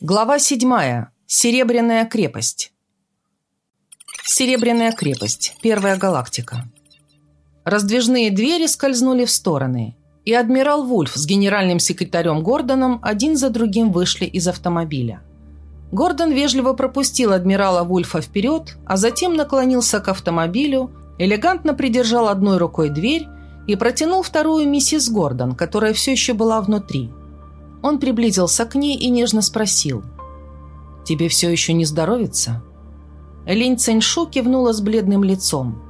Глава 7. Серебряная крепость. Серебряная крепость. Первая галактика. Раздвижные двери скользнули в стороны, и адмирал Вульф с генеральным секретарем Гордоном один за другим вышли из автомобиля. Гордон вежливо пропустил адмирала Вульфа вперед, а затем наклонился к автомобилю, элегантно придержал одной рукой дверь и протянул вторую миссис Гордон, которая все еще была внутри – он приблизился к ней и нежно спросил. «Тебе все еще не здоровится?» Линь Цэньшу кивнула с бледным лицом.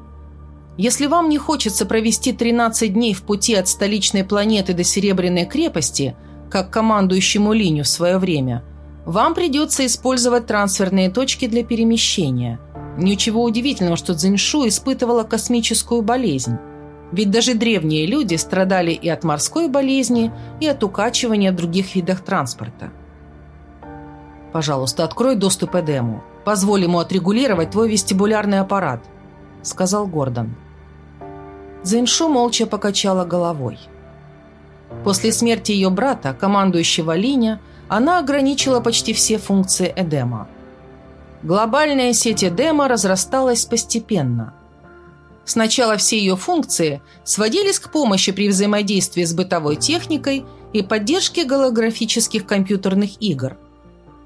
«Если вам не хочется провести 13 дней в пути от столичной планеты до Серебряной крепости, как командующему Линю в свое время, вам придется использовать трансферные точки для перемещения. Ничего удивительного, что Цзиньшу испытывала космическую болезнь. Ведь даже древние люди страдали и от морской болезни, и от укачивания в других видах транспорта. «Пожалуйста, открой доступ Эдему. Позволь ему отрегулировать твой вестибулярный аппарат», — сказал Гордон. Зиншу молча покачала головой. После смерти ее брата, командующего Линя, она ограничила почти все функции Эдема. Глобальная сеть Эдема разрасталась постепенно — Сначала все ее функции сводились к помощи при взаимодействии с бытовой техникой и поддержке голографических компьютерных игр.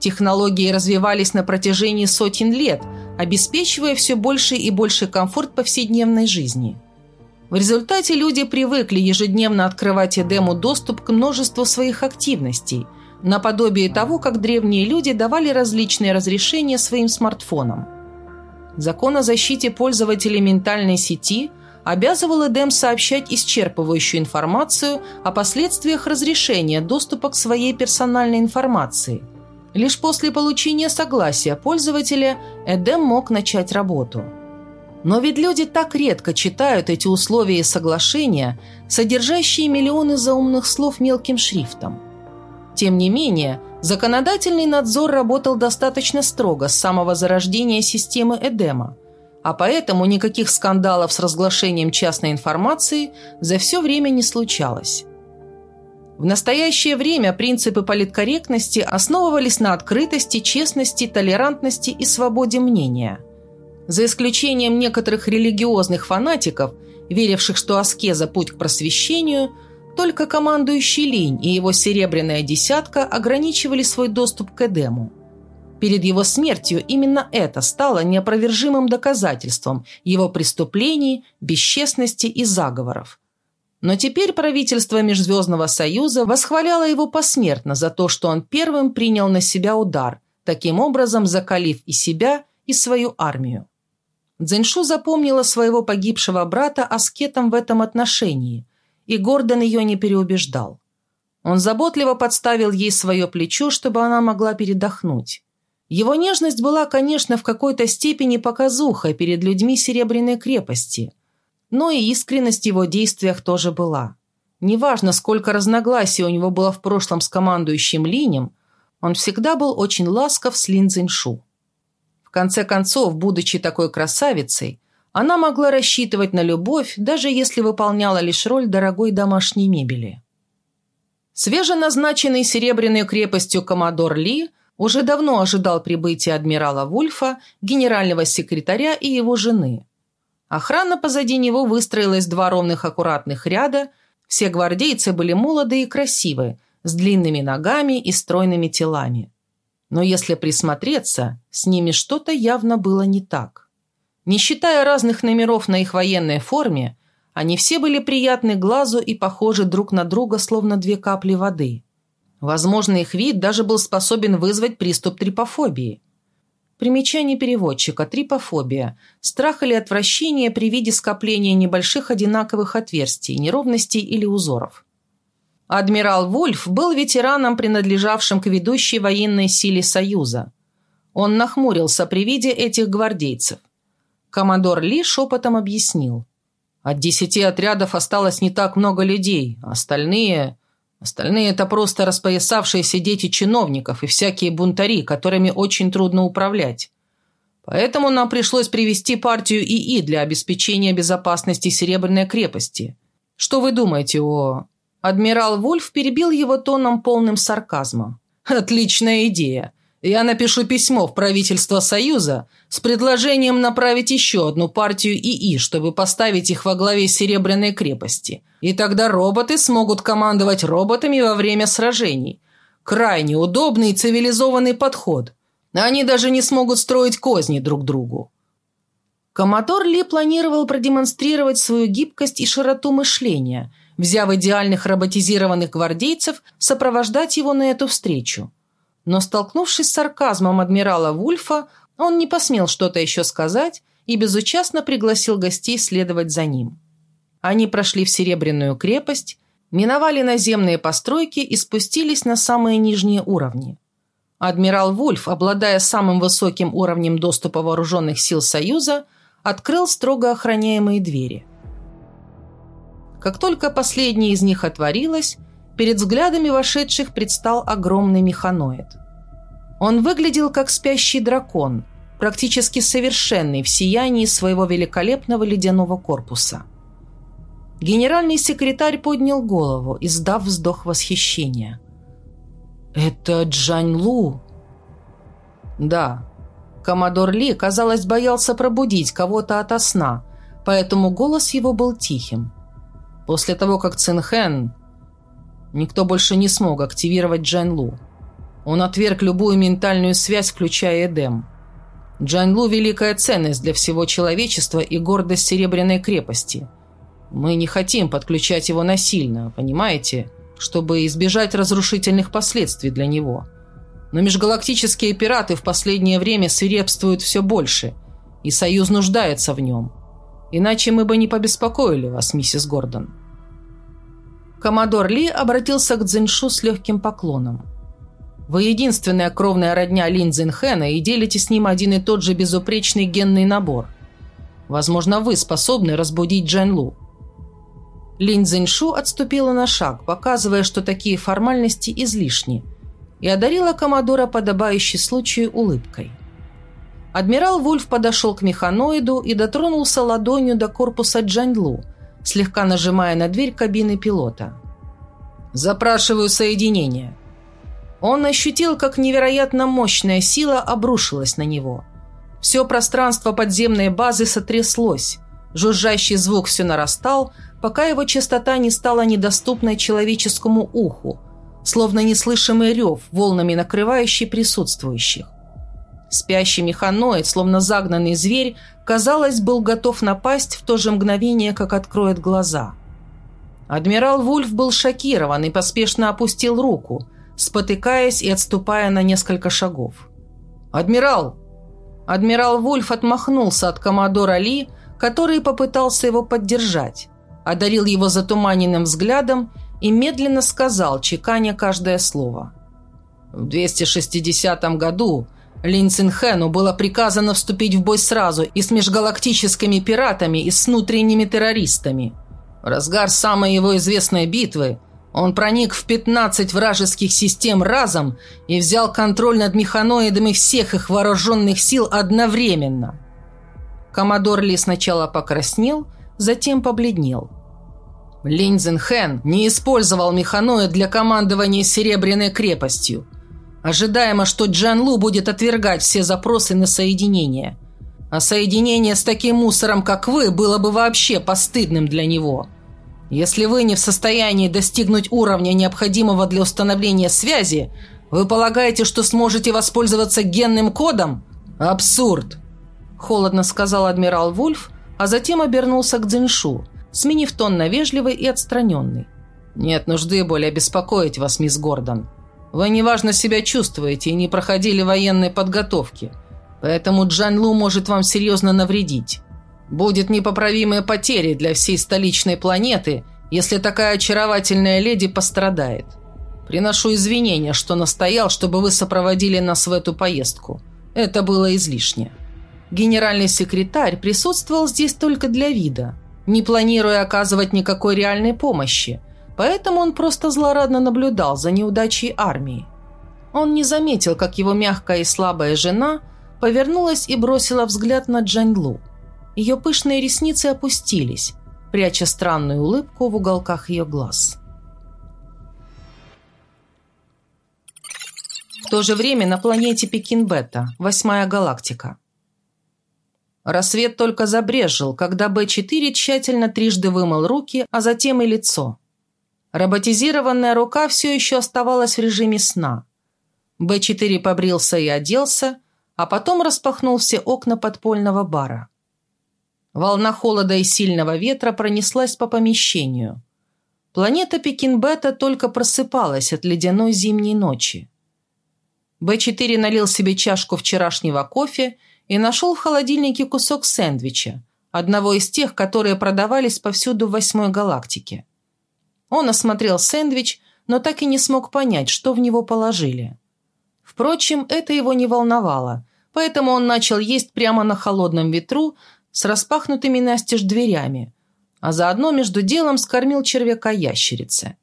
Технологии развивались на протяжении сотен лет, обеспечивая все больше и больше комфорт повседневной жизни. В результате люди привыкли ежедневно открывать Эдему доступ к множеству своих активностей, наподобие того, как древние люди давали различные разрешения своим смартфонам – Закон о защите пользователей ментальной сети обязывал Эдем сообщать исчерпывающую информацию о последствиях разрешения доступа к своей персональной информации. Лишь после получения согласия пользователя Эдем мог начать работу. Но ведь люди так редко читают эти условия и соглашения, содержащие миллионы заумных слов мелким шрифтом. Тем не менее, Законодательный надзор работал достаточно строго с самого зарождения системы Эдема, а поэтому никаких скандалов с разглашением частной информации за все время не случалось. В настоящее время принципы политкорректности основывались на открытости, честности, толерантности и свободе мнения. За исключением некоторых религиозных фанатиков, веривших, что аскеза – путь к просвещению – только командующий Линь и его серебряная десятка ограничивали свой доступ к Эдему. Перед его смертью именно это стало неопровержимым доказательством его преступлений, бесчестности и заговоров. Но теперь правительство Межзвездного Союза восхваляло его посмертно за то, что он первым принял на себя удар, таким образом закалив и себя, и свою армию. Цзиньшу запомнила своего погибшего брата аскетом в этом отношении – и Гордон ее не переубеждал. Он заботливо подставил ей свое плечо, чтобы она могла передохнуть. Его нежность была, конечно, в какой-то степени показухой перед людьми Серебряной крепости, но и искренность в его действиях тоже была. Неважно, сколько разногласий у него было в прошлом с командующим Линем, он всегда был очень ласков с Лин Цзиньшу. В конце концов, будучи такой красавицей, она могла рассчитывать на любовь, даже если выполняла лишь роль дорогой домашней мебели. Свеженазначенный Серебряной крепостью коммодор Ли уже давно ожидал прибытия адмирала Вульфа, генерального секретаря и его жены. Охрана позади него выстроилась два ровных аккуратных ряда, все гвардейцы были молоды и красивы, с длинными ногами и стройными телами. Но если присмотреться, с ними что-то явно было не так. Не считая разных номеров на их военной форме, они все были приятны глазу и похожи друг на друга, словно две капли воды. Возможно, их вид даже был способен вызвать приступ трипофобии. Примечание переводчика. Трипофобия. Страх или отвращение при виде скопления небольших одинаковых отверстий, неровностей или узоров. Адмирал Вульф был ветераном, принадлежавшим к ведущей военной силе Союза. Он нахмурился при виде этих гвардейцев. Коммодор Ли шепотом объяснил. От десяти отрядов осталось не так много людей, остальные... Остальные – это просто распоясавшиеся дети чиновников и всякие бунтари, которыми очень трудно управлять. Поэтому нам пришлось привести партию ИИ для обеспечения безопасности Серебряной крепости. Что вы думаете о...» Адмирал Вульф перебил его тоном полным сарказма. Отличная идея. Я напишу письмо в правительство Союза с предложением направить еще одну партию ИИ, чтобы поставить их во главе Серебряной крепости. И тогда роботы смогут командовать роботами во время сражений. Крайне удобный и цивилизованный подход. Они даже не смогут строить козни друг другу. Коммодор Ли планировал продемонстрировать свою гибкость и широту мышления, взяв идеальных роботизированных гвардейцев сопровождать его на эту встречу. Но, столкнувшись с сарказмом адмирала Вульфа, он не посмел что-то еще сказать и безучастно пригласил гостей следовать за ним. Они прошли в Серебряную крепость, миновали наземные постройки и спустились на самые нижние уровни. Адмирал Вульф, обладая самым высоким уровнем доступа вооруженных сил Союза, открыл строго охраняемые двери. Как только последняя из них отворилась, Перед взглядами вошедших предстал огромный механоид. Он выглядел как спящий дракон, практически совершенный в сиянии своего великолепного ледяного корпуса. Генеральный секретарь поднял голову, издав вздох восхищения. «Это Джань Лу?» «Да». Коммодор Ли, казалось, боялся пробудить кого-то ото сна, поэтому голос его был тихим. После того, как Цинхэн Никто больше не смог активировать Джан Лу. Он отверг любую ментальную связь, включая Эдем. Джан Лу – великая ценность для всего человечества и гордость Серебряной крепости. Мы не хотим подключать его насильно, понимаете, чтобы избежать разрушительных последствий для него. Но межгалактические пираты в последнее время свирепствуют все больше, и Союз нуждается в нем. Иначе мы бы не побеспокоили вас, миссис Гордон. Коммодор Ли обратился к Цзиньшу с легким поклоном. «Вы единственная кровная родня Лин Цзинхэна и делите с ним один и тот же безупречный генный набор. Возможно, вы способны разбудить Джен Лу». Лин Цзиньшу отступила на шаг, показывая, что такие формальности излишни, и одарила Коммодора подобающей случаю улыбкой. Адмирал Вульф подошел к механоиду и дотронулся ладонью до корпуса Джанлу, слегка нажимая на дверь кабины пилота. «Запрашиваю соединение». Он ощутил, как невероятно мощная сила обрушилась на него. Все пространство подземной базы сотряслось. Жужжащий звук все нарастал, пока его частота не стала недоступной человеческому уху, словно неслышимый рев, волнами накрывающий присутствующих. Спящий механоид, словно загнанный зверь, казалось, был готов напасть в то же мгновение, как откроет глаза. Адмирал Вульф был шокирован и поспешно опустил руку, спотыкаясь и отступая на несколько шагов. «Адмирал!» Адмирал Вульф отмахнулся от коммодора Ли, который попытался его поддержать, одарил его затуманенным взглядом и медленно сказал, чеканя каждое слово. «В 260 году Лин Цинхэну было приказано вступить в бой сразу и с межгалактическими пиратами, и с внутренними террористами. В разгар самой его известной битвы он проник в 15 вражеских систем разом и взял контроль над механоидами всех их вооруженных сил одновременно. Коммодор Ли сначала покраснел, затем побледнел. Лин Цзинхэн не использовал механоид для командования Серебряной крепостью – Ожидаемо, что Джан Лу будет отвергать все запросы на соединение. А соединение с таким мусором, как вы, было бы вообще постыдным для него. Если вы не в состоянии достигнуть уровня, необходимого для установления связи, вы полагаете, что сможете воспользоваться генным кодом? Абсурд!» Холодно сказал адмирал Вульф, а затем обернулся к Цзиньшу, сменив тон на вежливый и отстраненный. «Нет нужды более беспокоить вас, мисс Гордон. Вы неважно себя чувствуете и не проходили военной подготовки, поэтому Джан Лу может вам серьезно навредить. Будет непоправимые потери для всей столичной планеты, если такая очаровательная леди пострадает. Приношу извинения, что настоял, чтобы вы сопроводили нас в эту поездку. Это было излишне. Генеральный секретарь присутствовал здесь только для вида, не планируя оказывать никакой реальной помощи – Поэтому он просто злорадно наблюдал за неудачей армии. Он не заметил, как его мягкая и слабая жена повернулась и бросила взгляд на Джанлу. Ее пышные ресницы опустились, пряча странную улыбку в уголках ее глаз. то же время на планете Пекин-Бета, восьмая галактика. Рассвет только забрежил, когда Б-4 тщательно трижды вымыл руки, а затем и лицо. Роботизированная рука все еще оставалась в режиме сна. Б-4 побрился и оделся, а потом распахнул все окна подпольного бара. Волна холода и сильного ветра пронеслась по помещению. Планета Пекин-Бета только просыпалась от ледяной зимней ночи. Б4 налил себе чашку вчерашнего кофе и нашел в холодильнике кусок сэндвича, одного из тех, которые продавались повсюду в восьмой галактике. Он осмотрел сэндвич, но так и не смог понять, что в него положили. Впрочем, это его не волновало, поэтому он начал есть прямо на холодном ветру с распахнутыми настежь дверями, а заодно между делом скормил червяка ящерицы.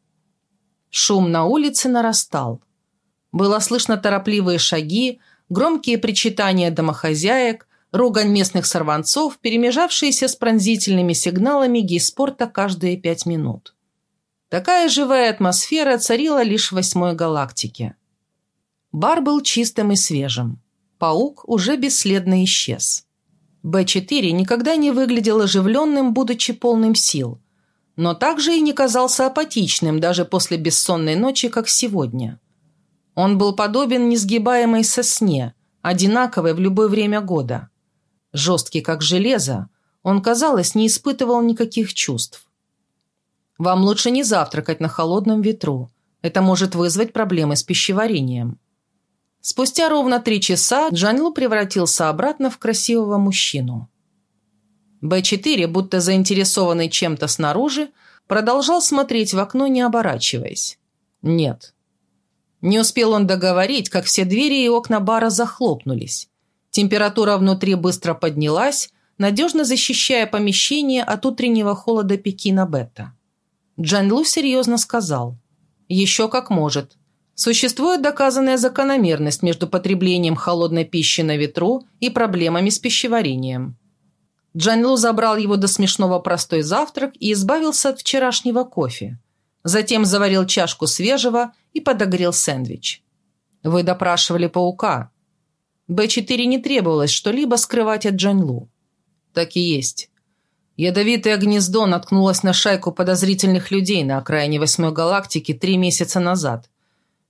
Шум на улице нарастал. Было слышно торопливые шаги, громкие причитания домохозяек, ругань местных сорванцов, перемежавшиеся с пронзительными сигналами гейспорта каждые пять минут. Такая живая атмосфера царила лишь в восьмой галактике. Бар был чистым и свежим. Паук уже бесследно исчез. Б-4 никогда не выглядел оживленным, будучи полным сил, но также и не казался апатичным даже после бессонной ночи, как сегодня – он был подобен несгибаемой сосне, одинаковой в любое время года. Жесткий, как железо, он, казалось, не испытывал никаких чувств. Вам лучше не завтракать на холодном ветру. Это может вызвать проблемы с пищеварением. Спустя ровно три часа Джанлу превратился обратно в красивого мужчину. Б-4, будто заинтересованный чем-то снаружи, продолжал смотреть в окно, не оборачиваясь. Нет, не успел он договорить, как все двери и окна бара захлопнулись. Температура внутри быстро поднялась, надежно защищая помещение от утреннего холода Пекина Бета. Джан Лу серьезно сказал. «Еще как может. Существует доказанная закономерность между потреблением холодной пищи на ветру и проблемами с пищеварением». Джан Лу забрал его до смешного простой завтрак и избавился от вчерашнего кофе. Затем заварил чашку свежего и подогрел сэндвич. «Вы допрашивали паука». Б4 не требовалось что-либо скрывать от Джаньлу. «Так и есть. Ядовитое гнездо наткнулось на шайку подозрительных людей на окраине восьмой галактики три месяца назад.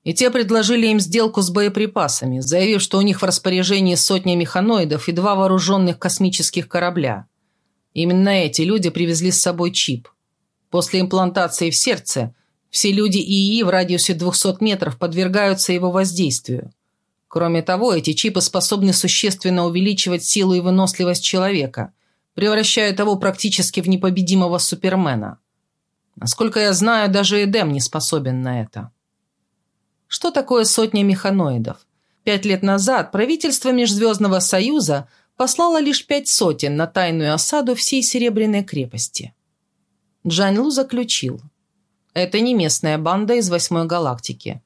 И те предложили им сделку с боеприпасами, заявив, что у них в распоряжении сотня механоидов и два вооруженных космических корабля. Именно эти люди привезли с собой чип – После имплантации в сердце все люди ИИ в радиусе 200 метров подвергаются его воздействию. Кроме того, эти чипы способны существенно увеличивать силу и выносливость человека, превращая того практически в непобедимого супермена. Насколько я знаю, даже Эдем не способен на это. Что такое сотня механоидов? Пять лет назад правительство Межзвездного Союза послало лишь пять сотен на тайную осаду всей Серебряной крепости. Джанлу заключил. Это не местная банда из восьмой галактики.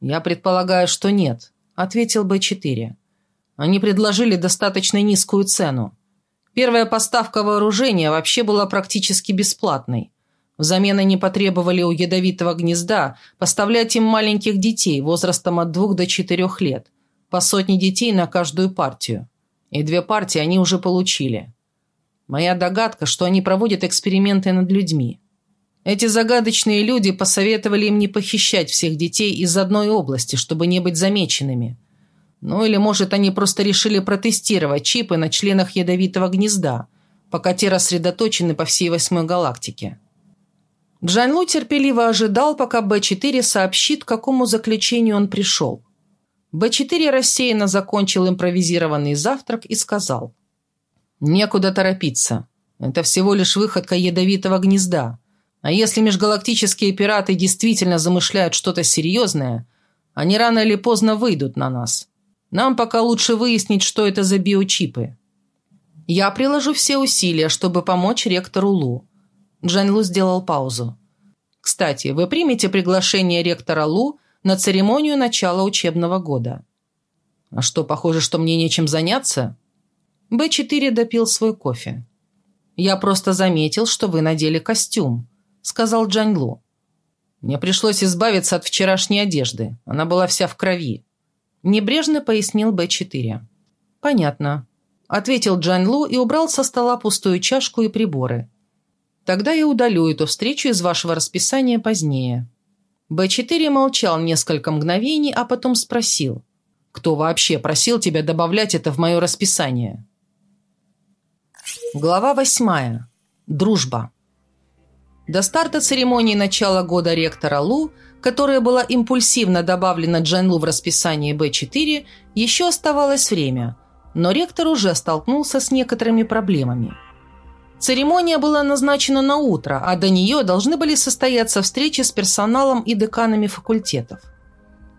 Я предполагаю, что нет, ответил Б4. Они предложили достаточно низкую цену. Первая поставка вооружения вообще была практически бесплатной. Взамен они потребовали у ядовитого гнезда поставлять им маленьких детей возрастом от двух до четырех лет, по сотне детей на каждую партию. И две партии они уже получили. Моя догадка, что они проводят эксперименты над людьми. Эти загадочные люди посоветовали им не похищать всех детей из одной области, чтобы не быть замеченными. Ну или, может, они просто решили протестировать чипы на членах ядовитого гнезда, пока те рассредоточены по всей восьмой галактике. Джан Лу терпеливо ожидал, пока Б-4 сообщит, к какому заключению он пришел. Б-4 рассеянно закончил импровизированный завтрак и сказал – Некуда торопиться. Это всего лишь выходка ядовитого гнезда. А если межгалактические пираты действительно замышляют что-то серьезное, они рано или поздно выйдут на нас. Нам пока лучше выяснить, что это за биочипы. Я приложу все усилия, чтобы помочь ректору Лу. Джан Лу сделал паузу. Кстати, вы примете приглашение ректора Лу на церемонию начала учебного года. А что, похоже, что мне нечем заняться? Б4 допил свой кофе. «Я просто заметил, что вы надели костюм», — сказал Джаньлу. «Мне пришлось избавиться от вчерашней одежды. Она была вся в крови. Небрежно пояснил Б4. «Понятно», – ответил Джан Лу и убрал со стола пустую чашку и приборы. «Тогда я удалю эту встречу из вашего расписания позднее». Б4 молчал несколько мгновений, а потом спросил. «Кто вообще просил тебя добавлять это в мое расписание?» Глава восьмая. Дружба. До старта церемонии начала года ректора Лу, которая была импульсивно добавлена Джан Лу в расписание Б4, еще оставалось время, но ректор уже столкнулся с некоторыми проблемами. Церемония была назначена на утро, а до нее должны были состояться встречи с персоналом и деканами факультетов.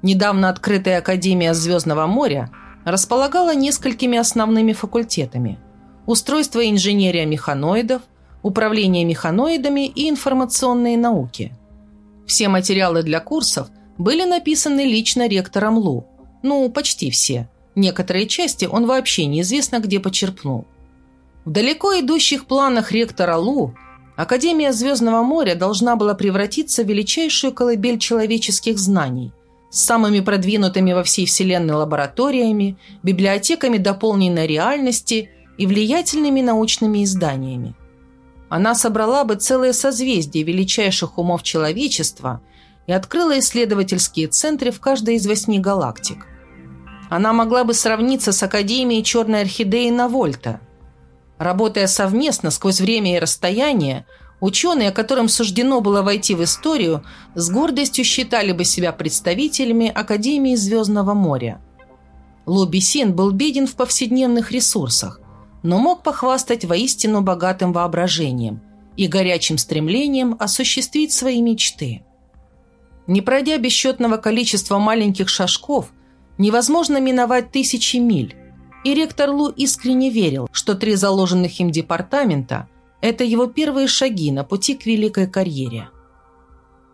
Недавно открытая Академия Звездного моря располагала несколькими основными факультетами – устройство инженерия механоидов, управление механоидами и информационные науки. Все материалы для курсов были написаны лично ректором Лу. Ну, почти все. Некоторые части он вообще неизвестно где почерпнул. В далеко идущих планах ректора Лу Академия Звездного моря должна была превратиться в величайшую колыбель человеческих знаний с самыми продвинутыми во всей Вселенной лабораториями, библиотеками дополненной реальности и влиятельными научными изданиями. Она собрала бы целое созвездие величайших умов человечества и открыла исследовательские центры в каждой из восьми галактик. Она могла бы сравниться с Академией Черной Орхидеи на Вольта – Работая совместно сквозь время и расстояние, ученые, которым суждено было войти в историю, с гордостью считали бы себя представителями Академии Звездного моря. Лу Бесин был беден в повседневных ресурсах, но мог похвастать воистину богатым воображением и горячим стремлением осуществить свои мечты. Не пройдя бесчетного количества маленьких шажков, невозможно миновать тысячи миль, и ректор Лу искренне верил, что три заложенных им департамента – это его первые шаги на пути к великой карьере.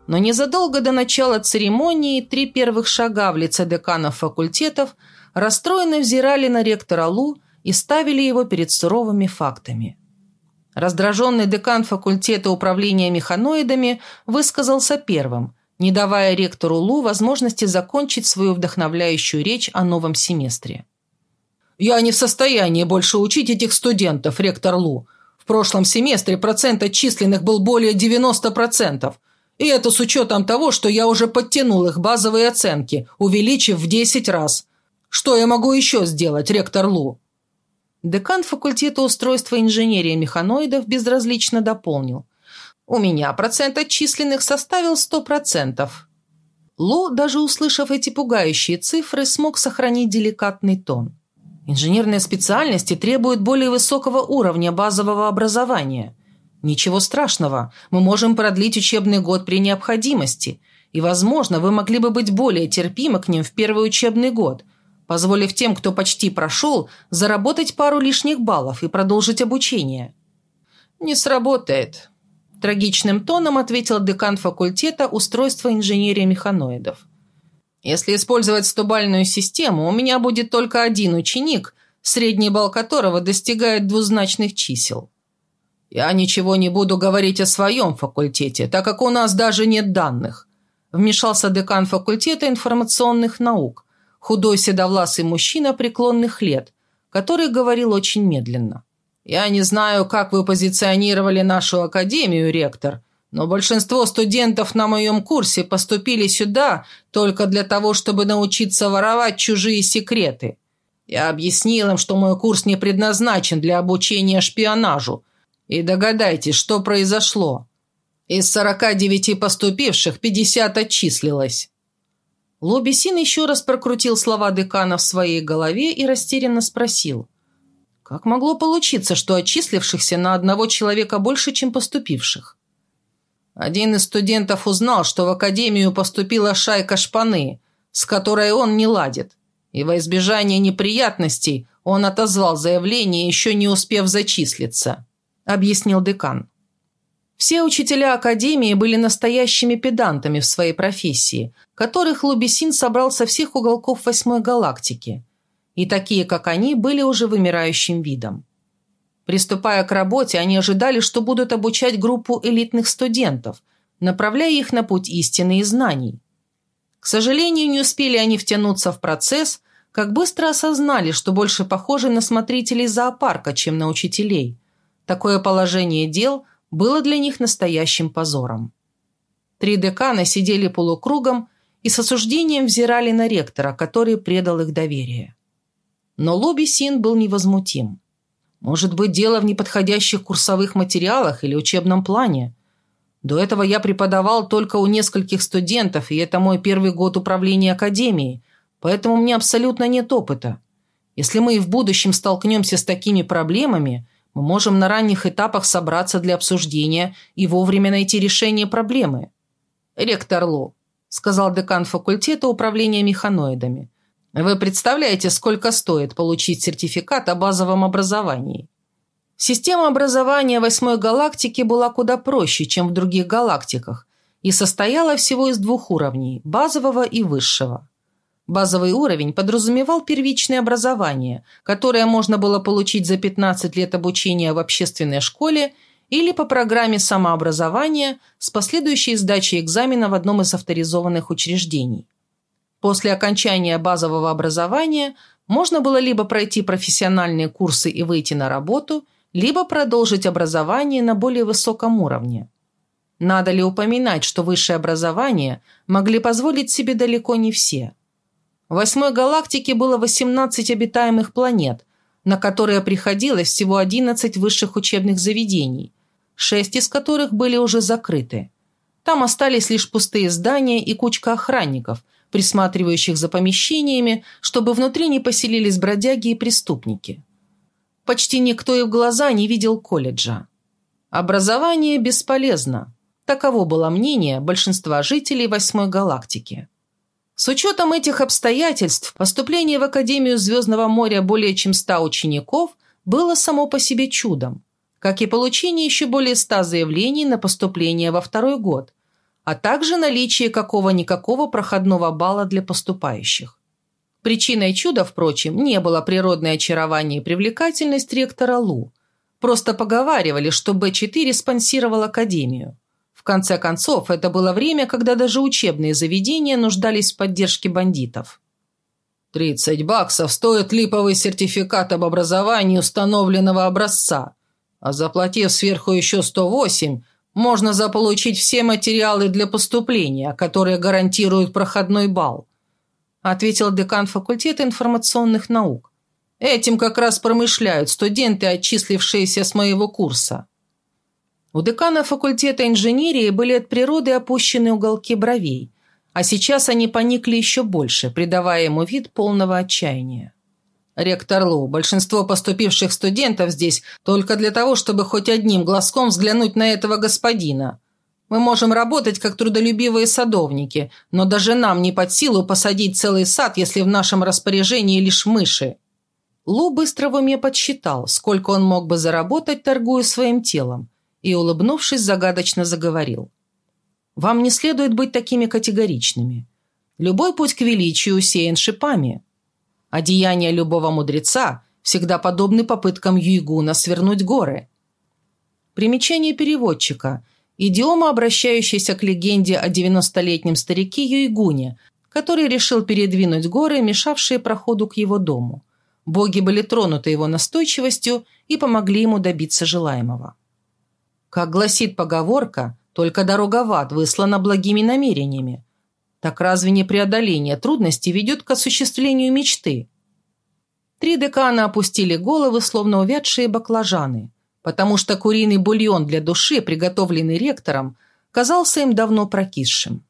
Но незадолго до начала церемонии три первых шага в лице деканов факультетов расстроенно взирали на ректора Лу и ставили его перед суровыми фактами. Раздраженный декан факультета управления механоидами высказался первым, не давая ректору Лу возможности закончить свою вдохновляющую речь о новом семестре. Я не в состоянии больше учить этих студентов, ректор Лу. В прошлом семестре процент отчисленных был более 90%. И это с учетом того, что я уже подтянул их базовые оценки, увеличив в 10 раз. Что я могу еще сделать, ректор Лу?» Декан факультета устройства инженерии механоидов безразлично дополнил. «У меня процент отчисленных составил 100%. Лу, даже услышав эти пугающие цифры, смог сохранить деликатный тон. Инженерные специальности требуют более высокого уровня базового образования. Ничего страшного, мы можем продлить учебный год при необходимости, и, возможно, вы могли бы быть более терпимы к ним в первый учебный год, позволив тем, кто почти прошел, заработать пару лишних баллов и продолжить обучение. «Не сработает», – трагичным тоном ответил декан факультета устройства инженерии механоидов. Если использовать стобальную систему, у меня будет только один ученик, средний балл которого достигает двузначных чисел. Я ничего не буду говорить о своем факультете, так как у нас даже нет данных. Вмешался декан факультета информационных наук, худой седовласый мужчина преклонных лет, который говорил очень медленно. «Я не знаю, как вы позиционировали нашу академию, ректор, но большинство студентов на моем курсе поступили сюда только для того, чтобы научиться воровать чужие секреты. Я объяснил им, что мой курс не предназначен для обучения шпионажу. И догадайтесь, что произошло. Из 49 поступивших 50 отчислилось. Лобесин еще раз прокрутил слова декана в своей голове и растерянно спросил. Как могло получиться, что отчислившихся на одного человека больше, чем поступивших? Один из студентов узнал, что в академию поступила шайка шпаны, с которой он не ладит. И во избежание неприятностей он отозвал заявление, еще не успев зачислиться», – объяснил декан. Все учителя Академии были настоящими педантами в своей профессии, которых Лубисин собрал со всех уголков восьмой галактики. И такие, как они, были уже вымирающим видом. Приступая к работе, они ожидали, что будут обучать группу элитных студентов, направляя их на путь истины и знаний. К сожалению, не успели они втянуться в процесс, как быстро осознали, что больше похожи на смотрителей зоопарка, чем на учителей. Такое положение дел было для них настоящим позором. Три декана сидели полукругом и с осуждением взирали на ректора, который предал их доверие. Но Лоби Син был невозмутим. Может быть, дело в неподходящих курсовых материалах или учебном плане. До этого я преподавал только у нескольких студентов, и это мой первый год управления академией, поэтому у меня абсолютно нет опыта. Если мы и в будущем столкнемся с такими проблемами, мы можем на ранних этапах собраться для обсуждения и вовремя найти решение проблемы. «Ректор Ло», – сказал декан факультета управления механоидами, вы представляете, сколько стоит получить сертификат о базовом образовании? Система образования восьмой галактики была куда проще, чем в других галактиках, и состояла всего из двух уровней – базового и высшего. Базовый уровень подразумевал первичное образование, которое можно было получить за 15 лет обучения в общественной школе или по программе самообразования с последующей сдачей экзамена в одном из авторизованных учреждений. После окончания базового образования можно было либо пройти профессиональные курсы и выйти на работу, либо продолжить образование на более высоком уровне. Надо ли упоминать, что высшее образование могли позволить себе далеко не все. В восьмой галактике было 18 обитаемых планет, на которые приходилось всего 11 высших учебных заведений, 6 из которых были уже закрыты. Там остались лишь пустые здания и кучка охранников, присматривающих за помещениями, чтобы внутри не поселились бродяги и преступники. Почти никто и в глаза не видел колледжа. Образование бесполезно. Таково было мнение большинства жителей Восьмой галактики. С учетом этих обстоятельств, поступление в Академию Звездного моря более чем ста учеников было само по себе чудом, как и получение еще более ста заявлений на поступление во второй год, а также наличие какого-никакого проходного балла для поступающих. Причиной чуда, впрочем, не было природное очарование и привлекательность ректора Лу. Просто поговаривали, что Б4 спонсировал Академию. В конце концов, это было время, когда даже учебные заведения нуждались в поддержке бандитов. «Тридцать баксов стоит липовый сертификат об образовании установленного образца, а заплатив сверху еще 108, можно заполучить все материалы для поступления, которые гарантируют проходной балл», ответил декан факультета информационных наук. «Этим как раз промышляют студенты, отчислившиеся с моего курса». У декана факультета инженерии были от природы опущены уголки бровей, а сейчас они поникли еще больше, придавая ему вид полного отчаяния. «Ректор Лу, большинство поступивших студентов здесь только для того, чтобы хоть одним глазком взглянуть на этого господина. Мы можем работать как трудолюбивые садовники, но даже нам не под силу посадить целый сад, если в нашем распоряжении лишь мыши». Лу быстро в уме подсчитал, сколько он мог бы заработать, торгуя своим телом, и, улыбнувшись, загадочно заговорил. «Вам не следует быть такими категоричными. Любой путь к величию усеян шипами». Одеяния любого мудреца всегда подобны попыткам Юйгуна свернуть горы. Примечание переводчика. Идиома, обращающаяся к легенде о 90-летнем старике Юйгуне, который решил передвинуть горы, мешавшие проходу к его дому. Боги были тронуты его настойчивостью и помогли ему добиться желаемого. Как гласит поговорка, только дорога в ад выслана благими намерениями. Так разве не преодоление трудностей ведет к осуществлению мечты? Три декана опустили головы, словно увядшие баклажаны, потому что куриный бульон для души, приготовленный ректором, казался им давно прокисшим.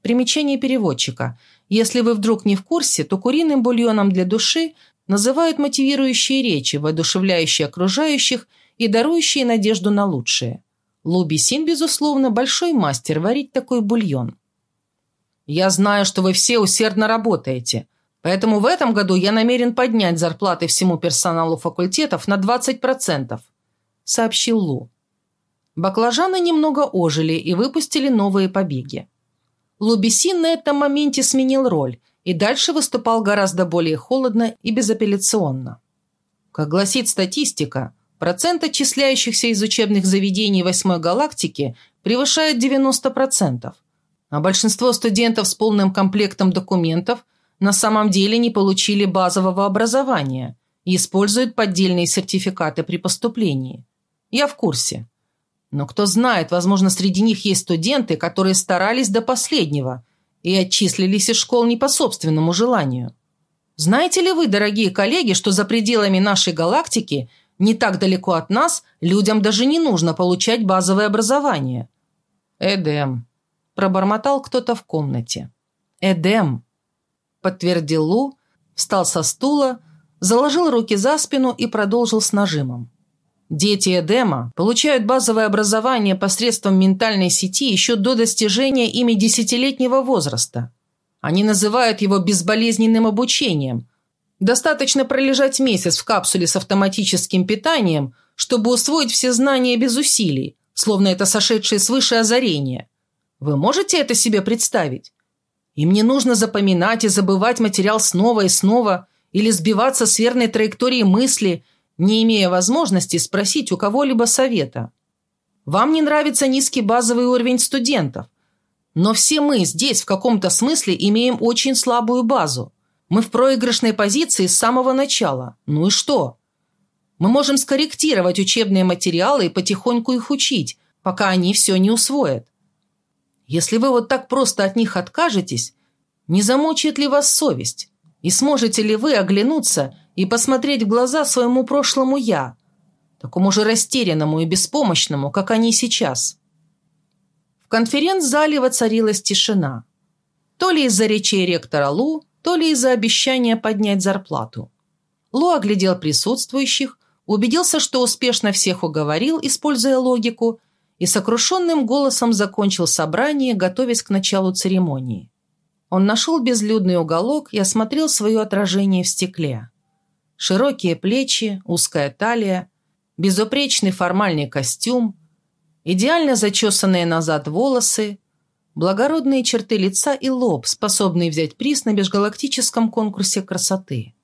Примечание переводчика. Если вы вдруг не в курсе, то куриным бульоном для души называют мотивирующие речи, воодушевляющие окружающих и дарующие надежду на лучшее. Луби Син, безусловно, большой мастер варить такой бульон. Я знаю, что вы все усердно работаете, поэтому в этом году я намерен поднять зарплаты всему персоналу факультетов на 20%, сообщил Лу. Баклажаны немного ожили и выпустили новые побеги. Лубисин на этом моменте сменил роль и дальше выступал гораздо более холодно и безапелляционно. Как гласит статистика, процент отчисляющихся из учебных заведений восьмой галактики превышает 90%, А большинство студентов с полным комплектом документов на самом деле не получили базового образования и используют поддельные сертификаты при поступлении. Я в курсе. Но кто знает, возможно, среди них есть студенты, которые старались до последнего и отчислились из школ не по собственному желанию. Знаете ли вы, дорогие коллеги, что за пределами нашей галактики, не так далеко от нас, людям даже не нужно получать базовое образование? Эдем. Пробормотал кто-то в комнате. Эдем. Подтвердил Лу, встал со стула, заложил руки за спину и продолжил с нажимом. Дети Эдема получают базовое образование посредством ментальной сети еще до достижения ими десятилетнего возраста. Они называют его безболезненным обучением. Достаточно пролежать месяц в капсуле с автоматическим питанием, чтобы усвоить все знания без усилий, словно это сошедшее свыше озарение. Вы можете это себе представить? Им не нужно запоминать и забывать материал снова и снова или сбиваться с верной траектории мысли – не имея возможности спросить у кого-либо совета. Вам не нравится низкий базовый уровень студентов, но все мы здесь в каком-то смысле имеем очень слабую базу. Мы в проигрышной позиции с самого начала. Ну и что? Мы можем скорректировать учебные материалы и потихоньку их учить, пока они все не усвоят. Если вы вот так просто от них откажетесь, не замучает ли вас совесть? И сможете ли вы оглянуться и посмотреть в глаза своему прошлому «я», такому же растерянному и беспомощному, как они сейчас. В конференц-зале воцарилась тишина. То ли из-за речей ректора Лу, то ли из-за обещания поднять зарплату. Лу оглядел присутствующих, убедился, что успешно всех уговорил, используя логику, и сокрушенным голосом закончил собрание, готовясь к началу церемонии. Он нашел безлюдный уголок и осмотрел свое отражение в стекле. Широкие плечи, узкая талия, безупречный формальный костюм, идеально зачесанные назад волосы, благородные черты лица и лоб, способные взять приз на межгалактическом конкурсе красоты.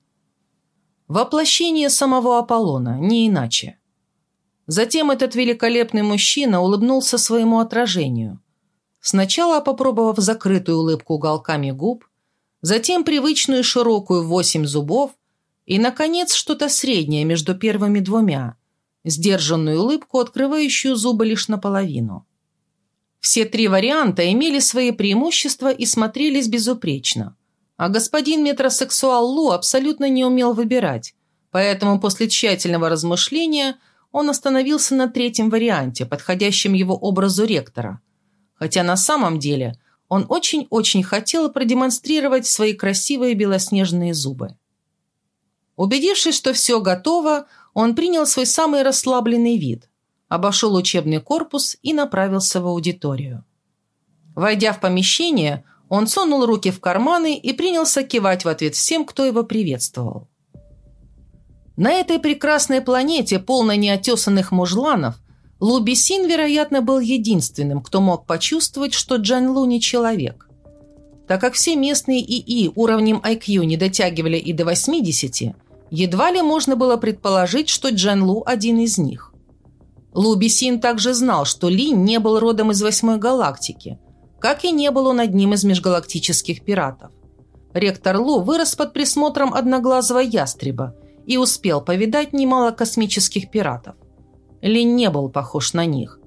Воплощение самого Аполлона, не иначе. Затем этот великолепный мужчина улыбнулся своему отражению. Сначала попробовав закрытую улыбку уголками губ, затем привычную широкую восемь зубов, и, наконец, что-то среднее между первыми двумя, сдержанную улыбку, открывающую зубы лишь наполовину. Все три варианта имели свои преимущества и смотрелись безупречно. А господин метросексуал Лу абсолютно не умел выбирать, поэтому после тщательного размышления он остановился на третьем варианте, подходящем его образу ректора. Хотя на самом деле он очень-очень хотел продемонстрировать свои красивые белоснежные зубы. Убедившись, что все готово, он принял свой самый расслабленный вид, обошел учебный корпус и направился в аудиторию. Войдя в помещение, он сунул руки в карманы и принялся кивать в ответ всем, кто его приветствовал. На этой прекрасной планете, полной неотесанных мужланов, Лу Бесин, вероятно, был единственным, кто мог почувствовать, что Джан Лу не человек. Так как все местные ИИ уровнем IQ не дотягивали и до 80, Едва ли можно было предположить, что Джан Лу один из них. Лу Бисин также знал, что Ли не был родом из восьмой галактики, как и не был он одним из межгалактических пиратов. Ректор Лу вырос под присмотром одноглазого ястреба и успел повидать немало космических пиратов. Ли не был похож на них.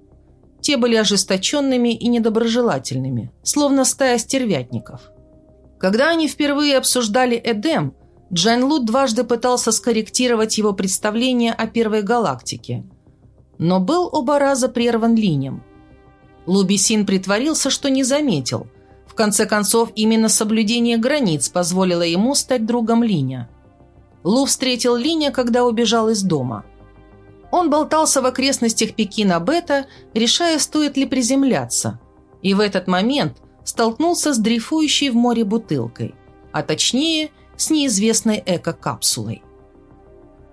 Те были ожесточенными и недоброжелательными, словно стая стервятников. Когда они впервые обсуждали Эдем – Джан Лу дважды пытался скорректировать его представление о первой галактике, но был оба раза прерван Линем. Лу Бисин притворился, что не заметил. В конце концов, именно соблюдение границ позволило ему стать другом Линя. Лу встретил Линя, когда убежал из дома. Он болтался в окрестностях Пекина Бета, решая, стоит ли приземляться, и в этот момент столкнулся с дрейфующей в море бутылкой, а точнее – с неизвестной эко-капсулой.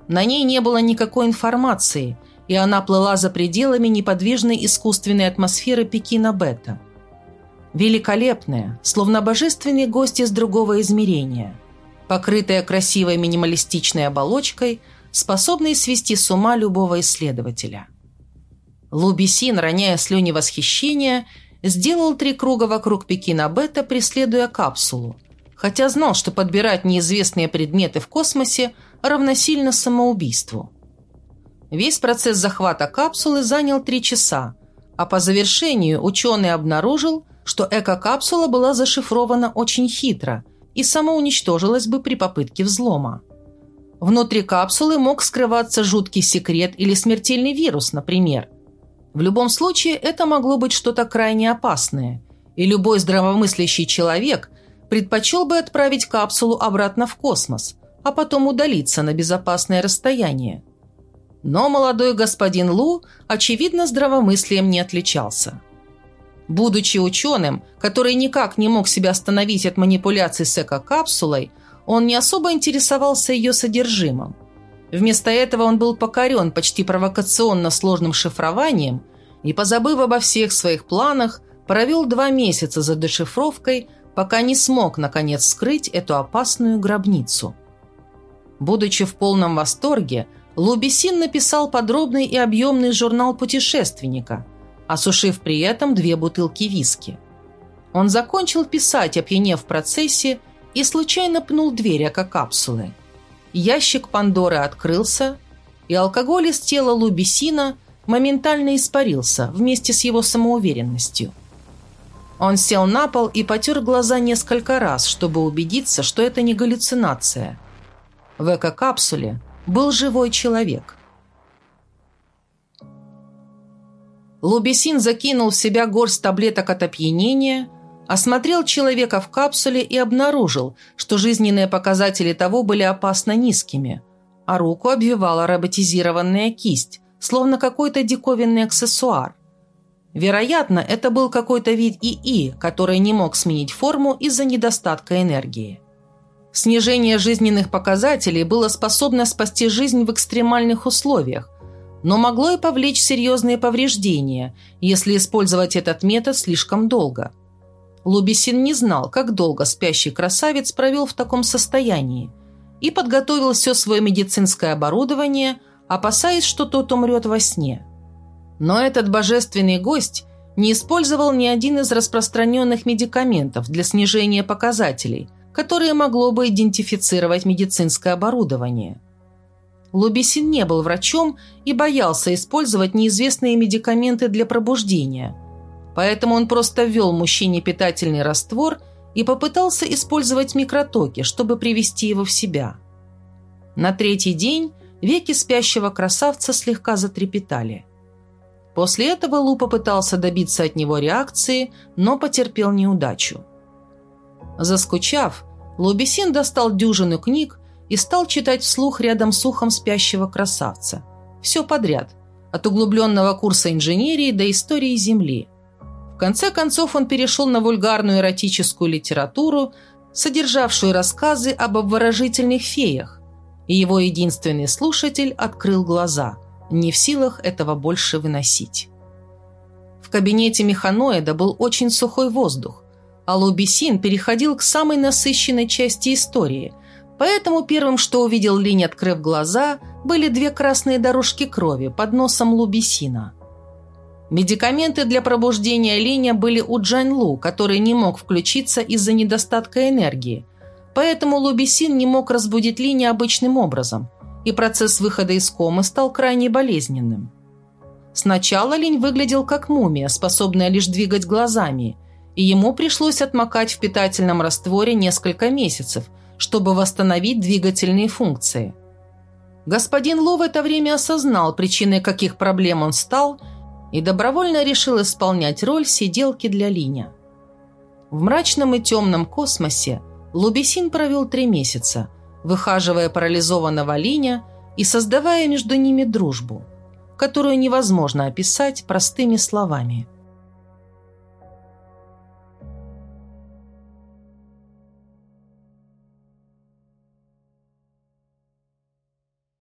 На ней не было никакой информации, и она плыла за пределами неподвижной искусственной атмосферы Пекина-Бета. Великолепная, словно божественный гость из другого измерения, покрытая красивой минималистичной оболочкой, способной свести с ума любого исследователя. Лубисин, роняя слюни восхищения, сделал три круга вокруг Пекина Бета, преследуя капсулу, хотя знал, что подбирать неизвестные предметы в космосе равносильно самоубийству. Весь процесс захвата капсулы занял три часа, а по завершению ученый обнаружил, что эко-капсула была зашифрована очень хитро и самоуничтожилась бы при попытке взлома. Внутри капсулы мог скрываться жуткий секрет или смертельный вирус, например. В любом случае, это могло быть что-то крайне опасное, и любой здравомыслящий человек предпочел бы отправить капсулу обратно в космос, а потом удалиться на безопасное расстояние. Но молодой господин Лу, очевидно, здравомыслием не отличался. Будучи ученым, который никак не мог себя остановить от манипуляций с эко-капсулой, он не особо интересовался ее содержимым. Вместо этого он был покорен почти провокационно сложным шифрованием и, позабыв обо всех своих планах, провел два месяца за дешифровкой, пока не смог, наконец, скрыть эту опасную гробницу. Будучи в полном восторге, Лубисин написал подробный и объемный журнал путешественника, осушив при этом две бутылки виски. Он закончил писать, опьянев в процессе, и случайно пнул дверь эко-капсулы. Ящик Пандоры открылся, и алкоголь из тела Лубисина моментально испарился вместе с его самоуверенностью. Он сел на пол и потер глаза несколько раз, чтобы убедиться, что это не галлюцинация. В эко-капсуле был живой человек. Лубесин закинул в себя горсть таблеток от опьянения, осмотрел человека в капсуле и обнаружил, что жизненные показатели того были опасно низкими, а руку обвивала роботизированная кисть, словно какой-то диковинный аксессуар. Вероятно, это был какой-то вид ИИ, который не мог сменить форму из-за недостатка энергии. Снижение жизненных показателей было способно спасти жизнь в экстремальных условиях, но могло и повлечь серьезные повреждения, если использовать этот метод слишком долго. Лубисин не знал, как долго спящий красавец провел в таком состоянии, и подготовил все свое медицинское оборудование, опасаясь, что тот умрет во сне. Но этот божественный гость не использовал ни один из распространенных медикаментов для снижения показателей – которое могло бы идентифицировать медицинское оборудование. Лубисин не был врачом и боялся использовать неизвестные медикаменты для пробуждения, поэтому он просто ввел мужчине питательный раствор и попытался использовать микротоки, чтобы привести его в себя. На третий день веки спящего красавца слегка затрепетали. После этого Лу попытался добиться от него реакции, но потерпел неудачу. Заскучав, Лубисин достал дюжину книг и стал читать вслух рядом с ухом спящего красавца. Все подряд, от углубленного курса инженерии до истории Земли. В конце концов он перешел на вульгарную эротическую литературу, содержавшую рассказы об обворожительных феях, и его единственный слушатель открыл глаза, не в силах этого больше выносить. В кабинете механоида был очень сухой воздух, а Лубисин переходил к самой насыщенной части истории, поэтому первым, что увидел Линь, открыв глаза, были две красные дорожки крови под носом Лубисина. Медикаменты для пробуждения Линя были у Джань Лу, который не мог включиться из-за недостатка энергии, поэтому Лубисин не мог разбудить Линя обычным образом, и процесс выхода из комы стал крайне болезненным. Сначала Линь выглядел как мумия, способная лишь двигать глазами – и ему пришлось отмокать в питательном растворе несколько месяцев, чтобы восстановить двигательные функции. Господин Ло в это время осознал, причиной каких проблем он стал, и добровольно решил исполнять роль сиделки для Линя. В мрачном и темном космосе Лубисин провел три месяца, выхаживая парализованного Линя и создавая между ними дружбу, которую невозможно описать простыми словами –